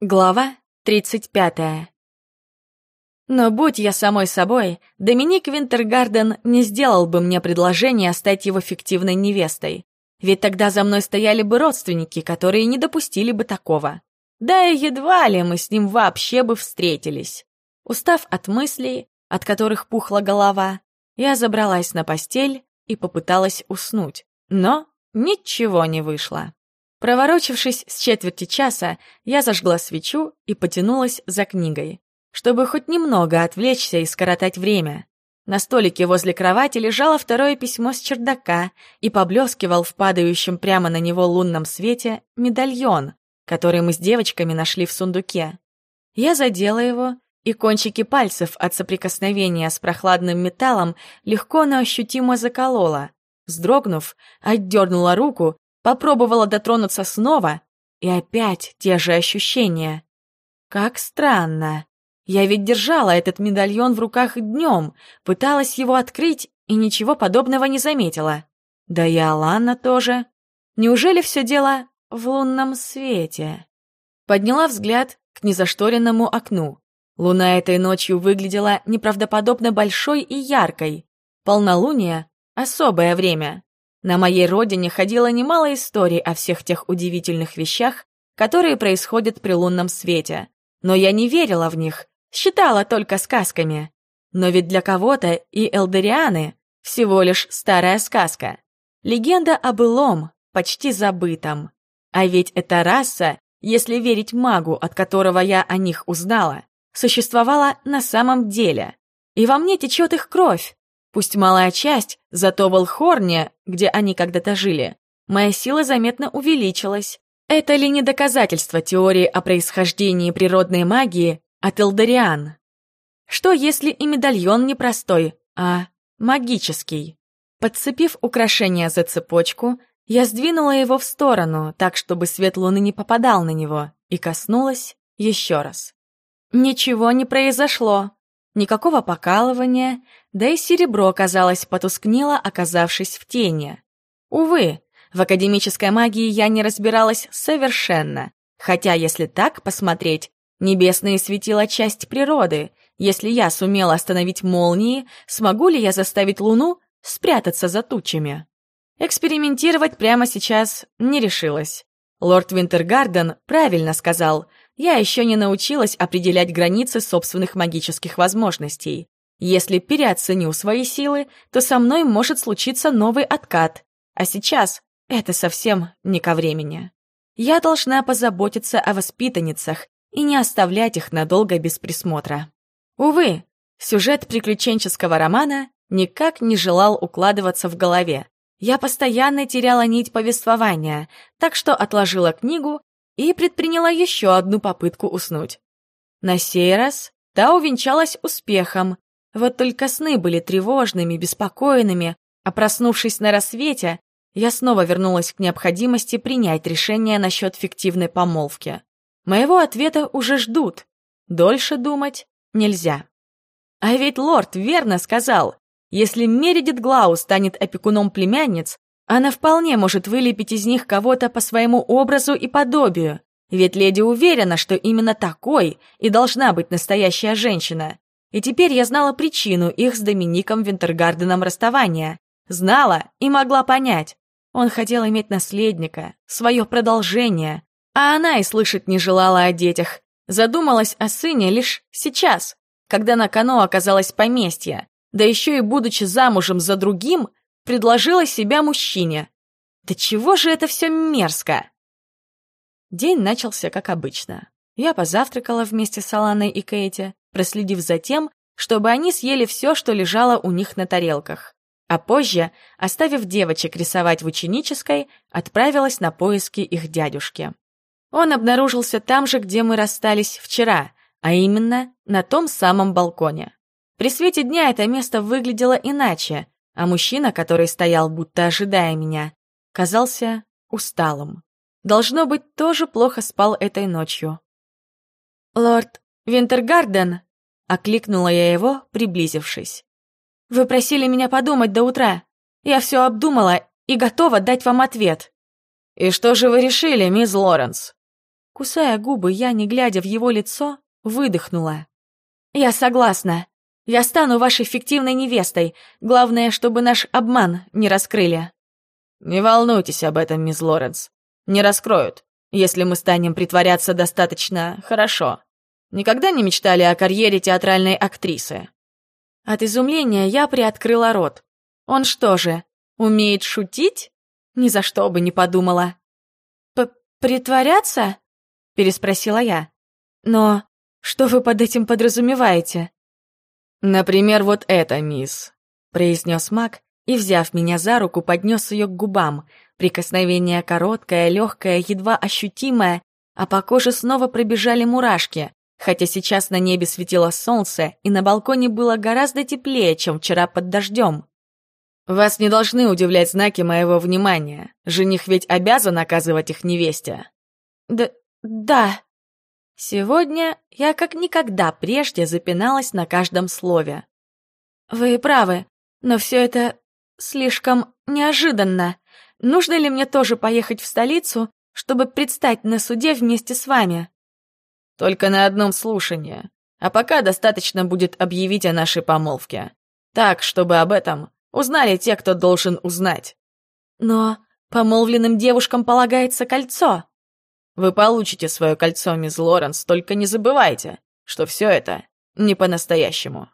Глава 35. Но будь я самой собой, Доминик Винтергарден не сделал бы мне предложение стать его фиктивной невестой. Ведь тогда за мной стояли бы родственники, которые не допустили бы такого. Да и едва ли мы с ним вообще бы встретились. Устав от мыслей, от которых пухла голова, я забралась на постель и попыталась уснуть. Но ничего не вышло. Проворочившись с четверти часа, я зажгла свечу и потянулась за книгой, чтобы хоть немного отвлечься и скоротать время. На столике возле кровати лежало второе письмо с чердака и поблескивал в падающем прямо на него лунном свете медальон, который мы с девочками нашли в сундуке. Я задела его, и кончики пальцев от соприкосновения с прохладным металлом легко, но ощутимо заколола. Вздрогнув, отдернула руку Попробовала дотронуться снова, и опять те же ощущения. Как странно. Я ведь держала этот медальон в руках днем, пыталась его открыть и ничего подобного не заметила. Да и Алана тоже. Неужели все дело в лунном свете? Подняла взгляд к незашторенному окну. Луна этой ночью выглядела неправдоподобно большой и яркой. Полнолуние — особое время. На моей родине ходило немало историй о всех тех удивительных вещах, которые происходят при лунном свете. Но я не верила в них, считала только сказками. Но ведь для кого-то и элдерианы всего лишь старая сказка. Легенда о былом, почти забытом. А ведь эта раса, если верить магу, от которого я о них узнала, существовала на самом деле. И во мне течет их кровь. Пусть малая часть, зато в Алхорне, где они когда-то жили, моя сила заметно увеличилась. Это ли не доказательство теории о происхождении природной магии от Элдориан? Что если и медальон не простой, а магический? Подцепив украшение за цепочку, я сдвинула его в сторону, так, чтобы свет луны не попадал на него, и коснулась еще раз. Ничего не произошло. Никакого покалывания, да и серебро, казалось, потускнело, оказавшись в тени. Увы, в академической магии я не разбиралась совершенно, хотя, если так посмотреть, небесные светила часть природы. Если я сумела остановить молнии, смогу ли я заставить Луну спрятаться за тучами? Экспериментировать прямо сейчас не решилась. Лорд Винтергарден правильно сказал, я еще не научилась определять границы собственных магических возможностей. Если переоценю свои силы, то со мной может случиться новый откат. А сейчас это совсем не ко времени. Я должна позаботиться о воспитанницах и не оставлять их надолго без присмотра. Увы, сюжет приключенческого романа никак не желал укладываться в голове. Я постоянно теряла нить повествования, так что отложила книгу и предприняла еще одну попытку уснуть. На сей раз та увенчалась успехом, вот только сны были тревожными, беспокойными, а проснувшись на рассвете, я снова вернулась к необходимости принять решение насчет фиктивной помолвки. Моего ответа уже ждут. Дольше думать нельзя. А ведь лорд верно сказал, если Мередит Глау станет опекуном племянниц, она вполне может вылепить из них кого-то по своему образу и подобию, ведь леди уверена, что именно такой и должна быть настоящая женщина. И теперь я знала причину их с Домиником Винтергарденом расставания. Знала и могла понять. Он хотел иметь наследника, свое продолжение, а она и слышать не желала о детях. Задумалась о сыне лишь сейчас, когда на кону оказалось поместье, да еще и будучи замужем за другим, предложила себя мужчине. Да чего же это все мерзко? День начался как обычно. Я позавтракала вместе с Аланой и Кейти, проследив за тем, чтобы они съели все, что лежало у них на тарелках. А позже, оставив девочек рисовать в ученической, отправилась на поиски их дядюшки. Он обнаружился там же, где мы расстались вчера, а именно на том самом балконе. При свете дня это место выглядело иначе, а мужчина, который стоял, будто ожидая меня, казался усталым. Должно быть, тоже плохо спал этой ночью. «Лорд Винтергарден!» — окликнула я его, приблизившись. «Вы просили меня подумать до утра. Я все обдумала и готова дать вам ответ». «И что же вы решили, мисс Лоренс?» Кусая губы, я, не глядя в его лицо, выдохнула. «Я согласна. Я стану вашей фиктивной невестой. Главное, чтобы наш обман не раскрыли». «Не волнуйтесь об этом, мисс Лоренс. Не раскроют, если мы станем притворяться достаточно хорошо. Никогда не мечтали о карьере театральной актрисы?» От изумления я приоткрыла рот. Он что же, умеет шутить? Ни за что бы не подумала. «Притворяться?» — переспросила я. «Но что вы под этим подразумеваете?» «Например, вот это, мисс», — произнес маг и, взяв меня за руку, поднес ее к губам. Прикосновение короткое, легкое, едва ощутимое, а по коже снова пробежали мурашки, хотя сейчас на небе светило солнце, и на балконе было гораздо теплее, чем вчера под дождем. «Вас не должны удивлять знаки моего внимания. Жених ведь обязан оказывать их невесте». «Да... да...» Сегодня я как никогда прежде запиналась на каждом слове. «Вы правы, но все это слишком неожиданно. Нужно ли мне тоже поехать в столицу, чтобы предстать на суде вместе с вами?» «Только на одном слушании. А пока достаточно будет объявить о нашей помолвке. Так, чтобы об этом узнали те, кто должен узнать». «Но помолвленным девушкам полагается кольцо». Вы получите свое кольцо, мисс Лоренс, только не забывайте, что все это не по-настоящему.